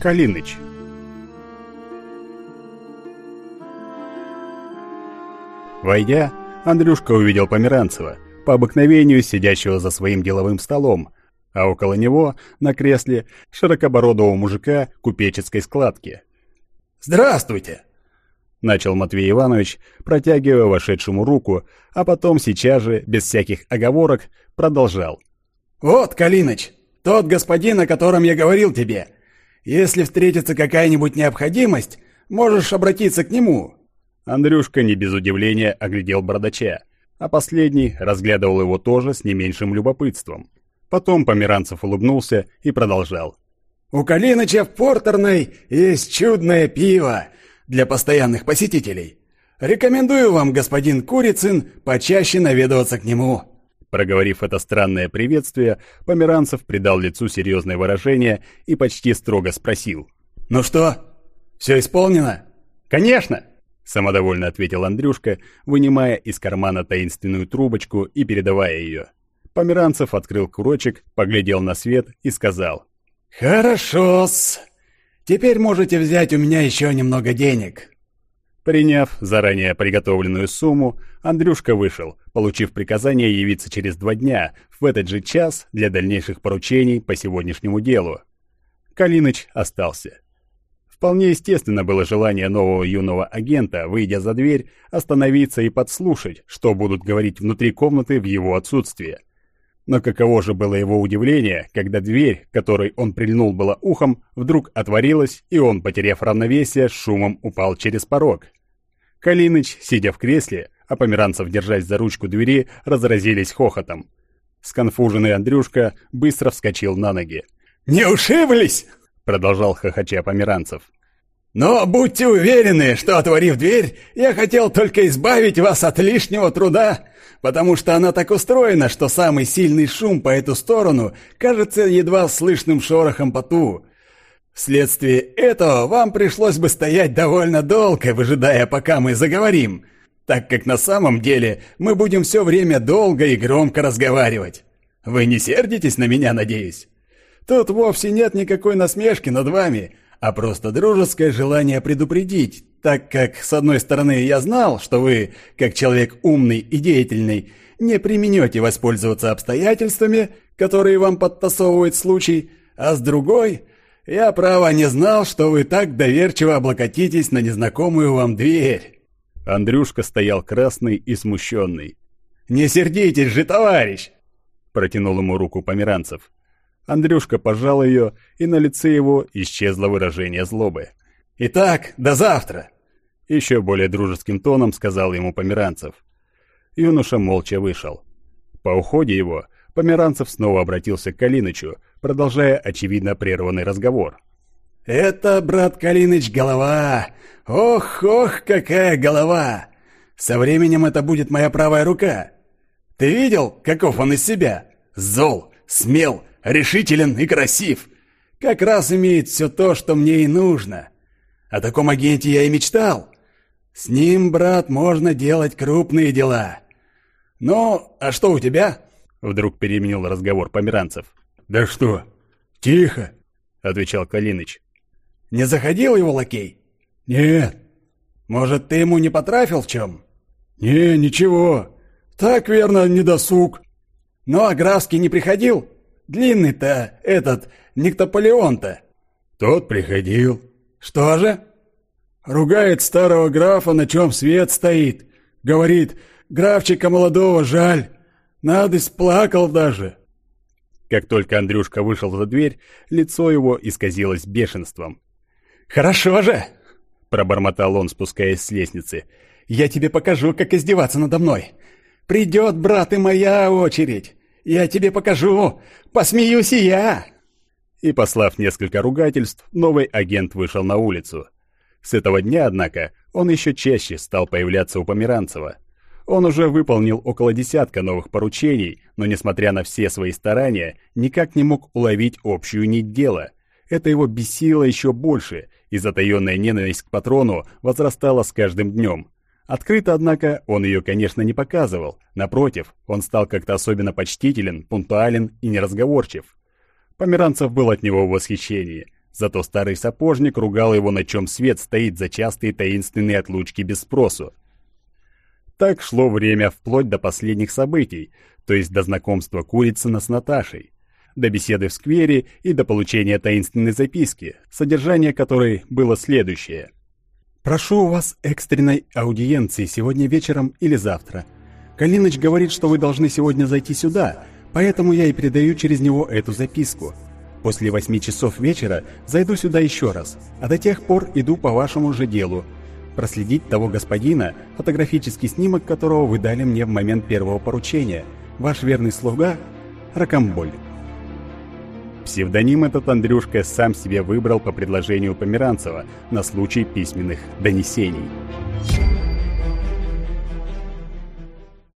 Калиныч. Войдя, Андрюшка увидел Померанцева, по обыкновению сидящего за своим деловым столом, а около него, на кресле, широкобородого мужика купеческой складки. «Здравствуйте!» — начал Матвей Иванович, протягивая вошедшему руку, а потом сейчас же, без всяких оговорок, продолжал. «Вот, Калиныч, тот господин, о котором я говорил тебе. Если встретится какая-нибудь необходимость, можешь обратиться к нему». Андрюшка не без удивления оглядел бородача, а последний разглядывал его тоже с не меньшим любопытством. Потом Померанцев улыбнулся и продолжал. «У Калиныча в портерной есть чудное пиво для постоянных посетителей. Рекомендую вам, господин Курицын, почаще наведываться к нему». Проговорив это странное приветствие, Померанцев придал лицу серьезное выражение и почти строго спросил. «Ну что, все исполнено?» «Конечно!» — самодовольно ответил Андрюшка, вынимая из кармана таинственную трубочку и передавая ее. Померанцев открыл курочек, поглядел на свет и сказал. «Хорошо-с. Теперь можете взять у меня еще немного денег». Приняв заранее приготовленную сумму, Андрюшка вышел, получив приказание явиться через два дня, в этот же час, для дальнейших поручений по сегодняшнему делу. Калиныч остался. Вполне естественно было желание нового юного агента, выйдя за дверь, остановиться и подслушать, что будут говорить внутри комнаты в его отсутствие. Но каково же было его удивление, когда дверь, которой он прильнул было ухом, вдруг отворилась, и он, потеряв равновесие, шумом упал через порог. Калиныч, сидя в кресле, а Померанцев, держась за ручку двери, разразились хохотом. Сконфуженный Андрюшка быстро вскочил на ноги. «Не ушиблись?» — продолжал хохоча Померанцев. «Но будьте уверены, что, отворив дверь, я хотел только избавить вас от лишнего труда, потому что она так устроена, что самый сильный шум по эту сторону кажется едва слышным шорохом по ту. Вследствие этого вам пришлось бы стоять довольно долго, выжидая, пока мы заговорим, так как на самом деле мы будем все время долго и громко разговаривать. Вы не сердитесь на меня, надеюсь? Тут вовсе нет никакой насмешки над вами, а просто дружеское желание предупредить, так как, с одной стороны, я знал, что вы, как человек умный и деятельный, не применете воспользоваться обстоятельствами, которые вам подтасовывает случай, а с другой — я, право, не знал, что вы так доверчиво облокотитесь на незнакомую вам дверь. Андрюшка стоял красный и смущенный. «Не сердитесь же, товарищ!» Протянул ему руку Померанцев. Андрюшка пожал ее, и на лице его исчезло выражение злобы. «Итак, до завтра!» Еще более дружеским тоном сказал ему Померанцев. Юноша молча вышел. По уходе его Померанцев снова обратился к Калинычу, продолжая очевидно прерванный разговор. «Это, брат Калиныч, голова! Ох, ох, какая голова! Со временем это будет моя правая рука! Ты видел, каков он из себя? Зол, смел, решителен и красив! Как раз имеет все то, что мне и нужно! О таком агенте я и мечтал! С ним, брат, можно делать крупные дела! Ну, а что у тебя?» Вдруг переменил разговор Померанцев. «Да что? Тихо!» — отвечал Калиныч. «Не заходил его лакей?» «Нет». «Может, ты ему не потрафил в чем?» «Не, ничего. Так, верно, не досуг». «Ну, а Графский не приходил? Длинный-то этот, Никтополеон-то». «Тот приходил». «Что же?» «Ругает старого графа, на чем свет стоит. Говорит, графчика молодого жаль. Надость плакал даже». Как только Андрюшка вышел за дверь, лицо его исказилось бешенством. «Хорошо же!» — пробормотал он, спускаясь с лестницы. «Я тебе покажу, как издеваться надо мной. Придет, брат, и моя очередь. Я тебе покажу. Посмеюсь и я!» И, послав несколько ругательств, новый агент вышел на улицу. С этого дня, однако, он еще чаще стал появляться у Померанцева. Он уже выполнил около десятка новых поручений, но, несмотря на все свои старания, никак не мог уловить общую нить дела. Это его бесило еще больше, и затаенная ненависть к патрону возрастала с каждым днем. Открыто, однако, он ее, конечно, не показывал. Напротив, он стал как-то особенно почтителен, пунктуален и неразговорчив. Померанцев был от него в восхищении. Зато старый сапожник ругал его, на чем свет стоит за частые таинственные отлучки без спросу. Так шло время вплоть до последних событий, то есть до знакомства Курицына с Наташей, до беседы в сквере и до получения таинственной записки, содержание которой было следующее. «Прошу у вас экстренной аудиенции сегодня вечером или завтра. Калиныч говорит, что вы должны сегодня зайти сюда, поэтому я и передаю через него эту записку». После восьми часов вечера зайду сюда еще раз, а до тех пор иду по вашему же делу. Проследить того господина, фотографический снимок которого вы дали мне в момент первого поручения. Ваш верный слуга Ракомболь. Псевдоним этот Андрюшка сам себе выбрал по предложению Померанцева на случай письменных донесений.